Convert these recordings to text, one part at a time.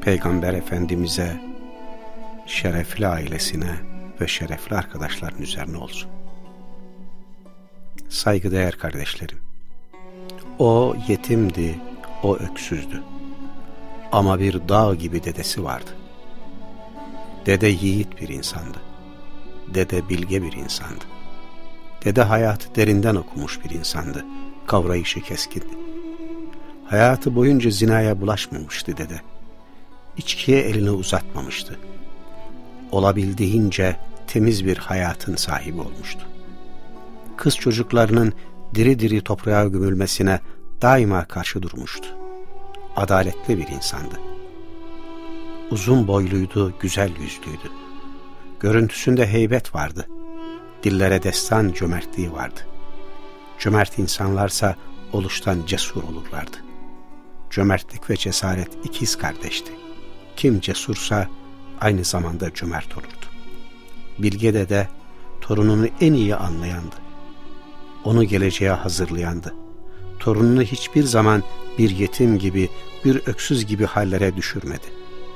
Peygamber Efendimiz'e, şerefli ailesine ve şerefli arkadaşların üzerine olsun. Saygıdeğer kardeşlerim, o yetimdi, o öksüzdü. Ama bir dağ gibi dedesi vardı. Dede yiğit bir insandı. Dede bilge bir insandı. Dede hayatı derinden okumuş bir insandı. Kavrayışı keskindi. Hayatı boyunca zinaya bulaşmamıştı dede. İçkiye elini uzatmamıştı. Olabildiğince temiz bir hayatın sahibi olmuştu. Kız çocuklarının diri diri toprağa gömülmesine daima karşı durmuştu. Adaletli bir insandı. Uzun boyluydu, güzel yüzlüydü. Görüntüsünde heybet vardı. Dillere destan cömertliği vardı. Cömert insanlarsa oluştan cesur olurlardı. Cömertlik ve cesaret ikiz kardeşti. Kim cesursa aynı zamanda cömert olurdu. Bilge de torununu en iyi anlayandı. Onu geleceğe hazırlayandı. Torununu hiçbir zaman bir yetim gibi, bir öksüz gibi hallere düşürmedi.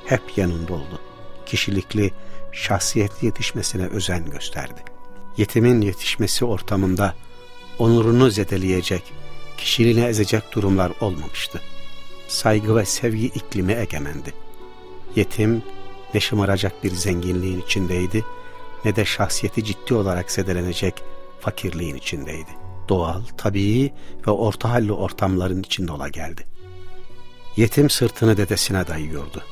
Hep yanında oldu. Kişilikli, şahsiyetli yetişmesine özen gösterdi. Yetimin yetişmesi ortamında onurunu zedeleyecek, kişiliğini ezecek durumlar olmamıştı saygı ve sevgi iklimi egemendi. Yetim ne şımaracak bir zenginliğin içindeydi ne de şahsiyeti ciddi olarak zedelenecek fakirliğin içindeydi. Doğal, tabii ve orta halli ortamların içinde ola geldi. Yetim sırtını dedesine dayıyordu.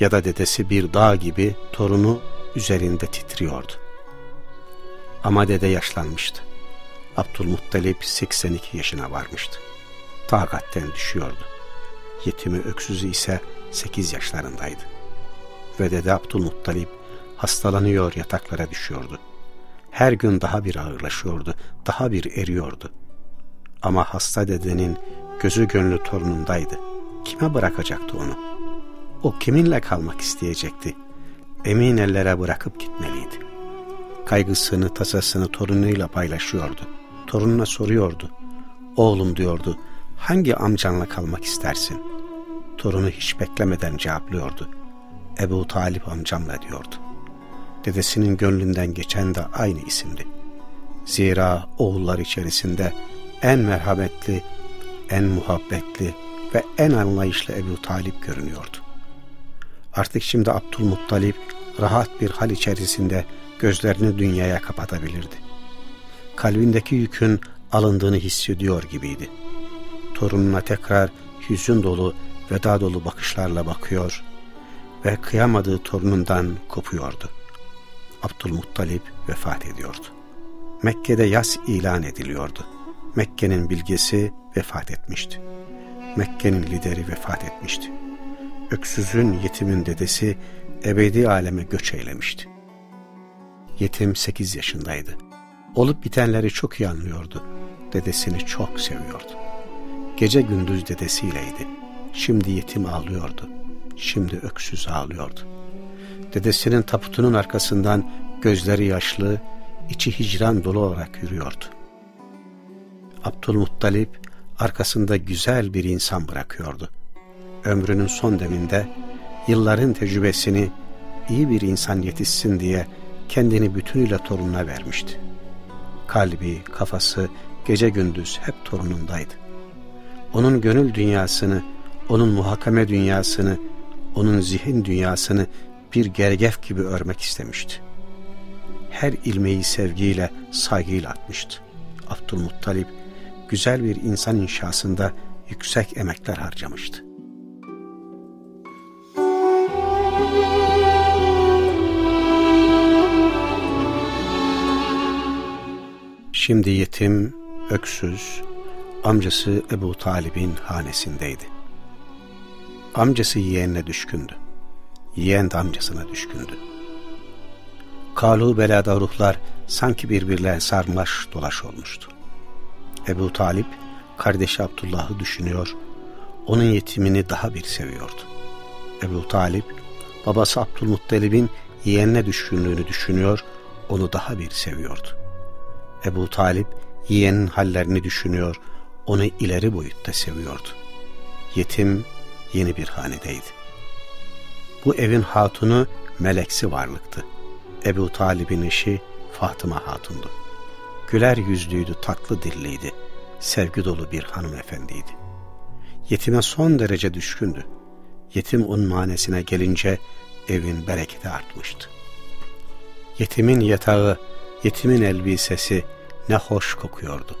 Ya da dedesi bir dağ gibi torunu üzerinde titriyordu. Ama dede yaşlanmıştı. Abdülmuttalip 82 yaşına varmıştı. Takatten düşüyordu. Yetimi öksüzü ise 8 yaşlarındaydı. Ve dede Abdülmuttalip hastalanıyor yataklara düşüyordu. Her gün daha bir ağırlaşıyordu, daha bir eriyordu. Ama hasta dedenin gözü gönlü torunundaydı. Kime bırakacaktı onu? O kiminle kalmak isteyecekti? Emin ellere bırakıp gitmeliydi. Kaygısını, tasasını torunuyla paylaşıyordu. Torununa soruyordu. Oğlum diyordu, hangi amcanla kalmak istersin?'' torunu hiç beklemeden cevaplıyordu. Ebu Talip amcamla diyordu. Dedesinin gönlünden geçen de aynı isimdi. Zira oğullar içerisinde en merhametli, en muhabbetli ve en anlayışlı Ebu Talip görünüyordu. Artık şimdi Abdülmuttalip rahat bir hal içerisinde gözlerini dünyaya kapatabilirdi. Kalbindeki yükün alındığını hissediyor gibiydi. Torununa tekrar hüzün dolu veda dolu bakışlarla bakıyor ve kıyamadığı torunundan kopuyordu. Abdülmuttalip vefat ediyordu. Mekke'de yas ilan ediliyordu. Mekke'nin bilgesi vefat etmişti. Mekke'nin lideri vefat etmişti. Öksüzün yetimin dedesi ebedi aleme göç eylemişti. Yetim sekiz yaşındaydı. Olup bitenleri çok iyi anlıyordu. Dedesini çok seviyordu. Gece gündüz dedesiyleydi Şimdi yetim ağlıyordu. Şimdi öksüz ağlıyordu. Dedesinin taputunun arkasından gözleri yaşlı, içi hicran dolu olarak yürüyordu. Abdülmuttalip arkasında güzel bir insan bırakıyordu. Ömrünün son deminde yılların tecrübesini iyi bir insan yetişsin diye kendini bütünüyle torununa vermişti. Kalbi, kafası gece gündüz hep torunundaydı. Onun gönül dünyasını onun muhakeme dünyasını, onun zihin dünyasını bir gergef gibi örmek istemişti. Her ilmeği sevgiyle, saygıyla atmıştı. Abdülmuttalip, güzel bir insan inşasında yüksek emekler harcamıştı. Şimdi yetim, öksüz, amcası Ebu Talib'in hanesindeydi. Amcası yeğenine düşkündü. yeğen de amcasına düşkündü. Kalu belada ruhlar sanki birbirlerine sarmaş dolaş olmuştu. Ebu Talip kardeşi Abdullah'ı düşünüyor, onun yetimini daha bir seviyordu. Ebu Talip babası Abdülmuttalib'in yeğenine düşkünlüğünü düşünüyor, onu daha bir seviyordu. Ebu Talip yeğenin hallerini düşünüyor, onu ileri boyutta seviyordu. Yetim yeni bir hanedeydi. Bu evin hatunu meleksi varlıktı. Ebu Talib'in eşi Fatıma Hatun'du. Güler yüzlüydü, tatlı dilliydi. Sevgi dolu bir hanımefendiydi. Yetime son derece düşkündü. Yetim unmanesine gelince evin bereketi artmıştı. Yetimin yatağı, yetimin elbisesi ne hoş kokuyordu.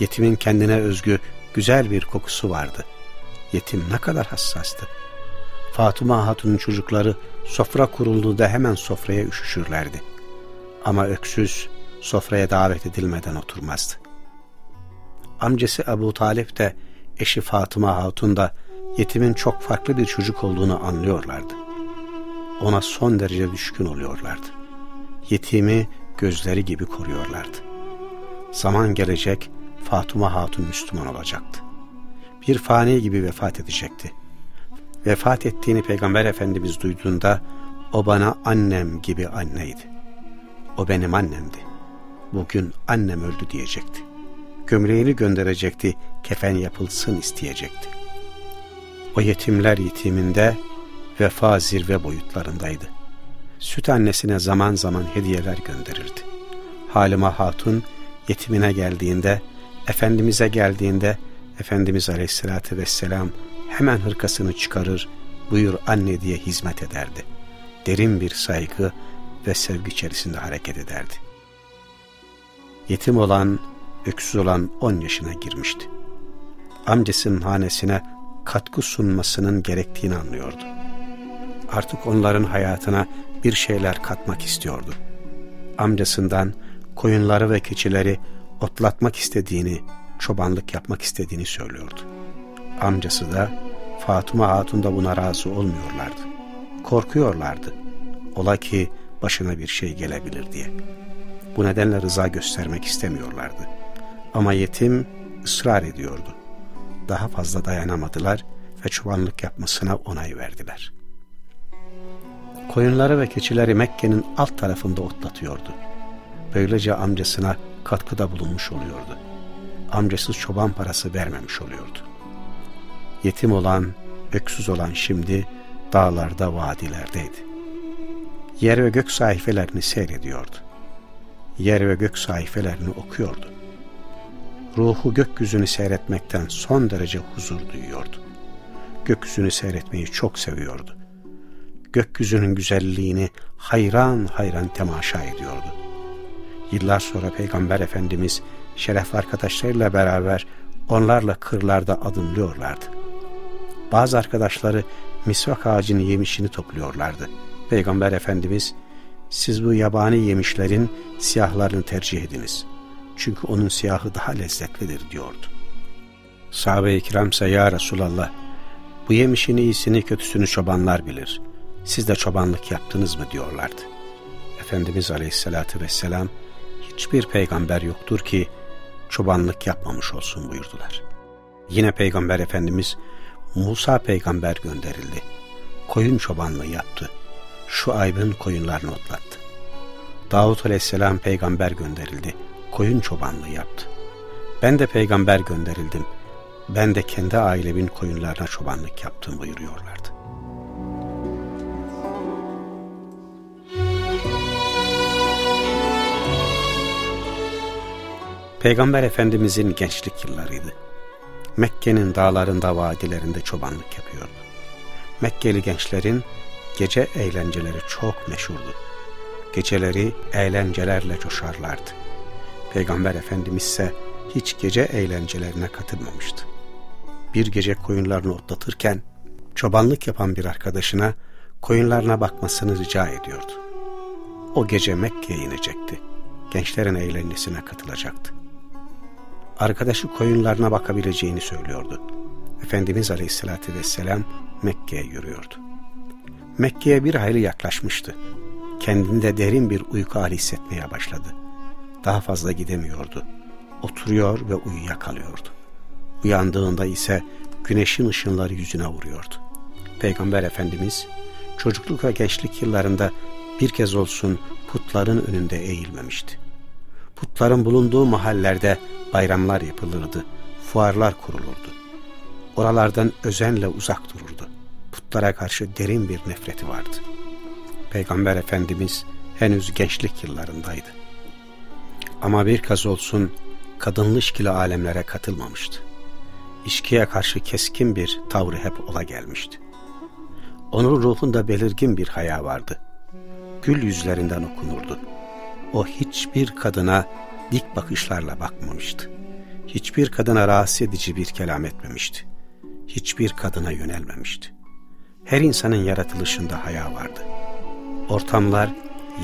Yetimin kendine özgü güzel bir kokusu vardı. Yetim ne kadar hassastı. Fatıma Hatun'un çocukları sofra kurulduğunda hemen sofraya üşüşürlerdi. Ama öksüz sofraya davet edilmeden oturmazdı. Amcası Ebu Talip de eşi Fatıma Hatun da yetimin çok farklı bir çocuk olduğunu anlıyorlardı. Ona son derece düşkün oluyorlardı. Yetimi gözleri gibi koruyorlardı. Zaman gelecek Fatıma Hatun Müslüman olacaktı. Bir fani gibi vefat edecekti. Vefat ettiğini Peygamber Efendimiz duyduğunda o bana annem gibi anneydi. O benim annemdi. Bugün annem öldü diyecekti. Gömleğini gönderecekti, kefen yapılsın isteyecekti. O yetimler yetiminde vefa zirve boyutlarındaydı. Süt annesine zaman zaman hediyeler gönderirdi. Halime Hatun yetimine geldiğinde, Efendimiz'e geldiğinde Efendimiz Aleyhisselatü Vesselam hemen hırkasını çıkarır, buyur anne diye hizmet ederdi. Derin bir saygı ve sevgi içerisinde hareket ederdi. Yetim olan, öksüz olan 10 yaşına girmişti. Amcasının hanesine katkı sunmasının gerektiğini anlıyordu. Artık onların hayatına bir şeyler katmak istiyordu. Amcasından koyunları ve keçileri otlatmak istediğini, çobanlık yapmak istediğini söylüyordu. Amcası da Fatıma Hatun da buna razı olmuyorlardı. Korkuyorlardı. Ola ki başına bir şey gelebilir diye. Bu nedenle rıza göstermek istemiyorlardı. Ama yetim ısrar ediyordu. Daha fazla dayanamadılar ve çobanlık yapmasına onay verdiler. Koyunları ve keçileri Mekke'nin alt tarafında otlatıyordu. Böylece amcasına katkıda bulunmuş oluyordu. Amcasız çoban parası vermemiş oluyordu. Yetim olan, öksüz olan şimdi dağlarda, vadilerdeydi. Yer ve gök sayfelerini seyrediyordu. Yer ve gök sayfelerini okuyordu. Ruhu gökyüzünü seyretmekten son derece huzur duyuyordu. Gökyüzünü seyretmeyi çok seviyordu. Gökyüzünün güzelliğini hayran hayran temaşa ediyordu. Yıllar sonra Peygamber Efendimiz şeref arkadaşlarıyla beraber onlarla kırlarda adımlıyorlardı. Bazı arkadaşları misvak ağacını yemişini topluyorlardı. Peygamber Efendimiz, siz bu yabani yemişlerin siyahlarını tercih ediniz. Çünkü onun siyahı daha lezzetlidir diyordu. Sahabe-i kiramsa ya Resulallah, bu yemişin iyisini kötüsünü çobanlar bilir. Siz de çobanlık yaptınız mı diyorlardı. Efendimiz Aleyhisselatü Vesselam, hiçbir peygamber yoktur ki çobanlık yapmamış olsun buyurdular. Yine Peygamber Efendimiz Musa peygamber gönderildi. Koyun çobanlığı yaptı. Şu aybın koyunlarını otlattı. Davut aleyhisselam peygamber gönderildi. Koyun çobanlığı yaptı. Ben de peygamber gönderildim. Ben de kendi ailemin koyunlarına çobanlık yaptım buyuruyorlardı. Peygamber Efendimizin gençlik yıllarıydı. Mekke'nin dağlarında, vadilerinde çobanlık yapıyordu. Mekkeli gençlerin gece eğlenceleri çok meşhurdu. Geceleri eğlencelerle coşarlardı. Peygamber Efendimiz ise hiç gece eğlencelerine katılmamıştı. Bir gece koyunlarını otlatırken çobanlık yapan bir arkadaşına koyunlarına bakmasını rica ediyordu. O gece Mekke'ye inecekti. Gençlerin eğlencesine katılacaktı arkadaşı koyunlarına bakabileceğini söylüyordu. Efendimiz Aleyhisselatü Vesselam Mekke'ye yürüyordu. Mekke'ye bir hayli yaklaşmıştı. Kendinde derin bir uyku hali hissetmeye başladı. Daha fazla gidemiyordu. Oturuyor ve uyuyakalıyordu. Uyandığında ise güneşin ışınları yüzüne vuruyordu. Peygamber Efendimiz çocukluk ve gençlik yıllarında bir kez olsun putların önünde eğilmemişti. Putların bulunduğu mahallerde bayramlar yapılırdı, fuarlar kurulurdu. Oralardan özenle uzak dururdu. Putlara karşı derin bir nefreti vardı. Peygamber Efendimiz henüz gençlik yıllarındaydı. Ama bir kez olsun kadınlı işkili alemlere katılmamıştı. İşkiye karşı keskin bir tavrı hep ola gelmişti. Onun ruhunda belirgin bir haya vardı. Gül yüzlerinden okunurdu. O hiçbir kadına dik bakışlarla bakmamıştı. Hiçbir kadına rahatsız edici bir kelam etmemişti. Hiçbir kadına yönelmemişti. Her insanın yaratılışında haya vardı. Ortamlar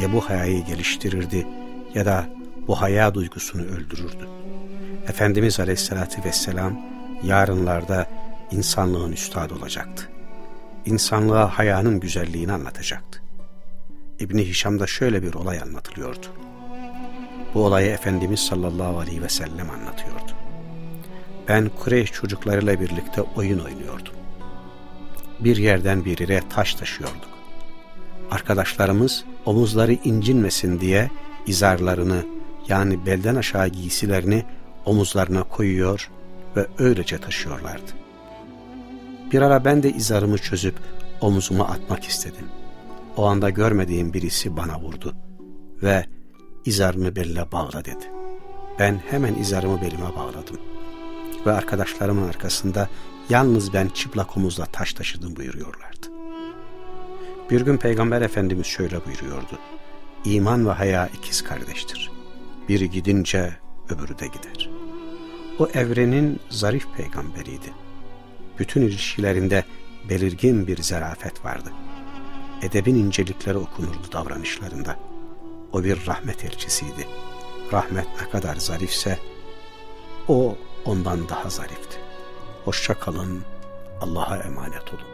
ya bu hayayı geliştirirdi ya da bu haya duygusunu öldürürdü. Efendimiz Aleyhisselatü Vesselam yarınlarda insanlığın üstadı olacaktı. İnsanlığa hayanın güzelliğini anlatacaktı. İbni Hişam'da şöyle bir olay anlatılıyordu. Bu olayı Efendimiz sallallahu aleyhi ve sellem anlatıyordu. Ben Kureyş çocuklarıyla birlikte oyun oynuyordum. Bir yerden bir yere taş taşıyorduk. Arkadaşlarımız omuzları incinmesin diye izarlarını yani belden aşağı giysilerini omuzlarına koyuyor ve öylece taşıyorlardı. Bir ara ben de izarımı çözüp omuzuma atmak istedim. O anda görmediğim birisi bana vurdu ve izarını beline bağla dedi. Ben hemen izarımı belime bağladım ve arkadaşlarımın arkasında yalnız ben çıplak omuzla taş taşıdım buyuruyorlardı. Bir gün Peygamber Efendimiz şöyle buyuruyordu. İman ve haya ikiz kardeştir. Biri gidince öbürü de gider. O evrenin zarif peygamberiydi. Bütün ilişkilerinde belirgin bir zarafet vardı. Edebin incelikleri okunurdu davranışlarında. O bir rahmet elçisiydi. Rahmet ne kadar zarifse o ondan daha zarifti. Hoşça kalın, Allah'a emanet olun.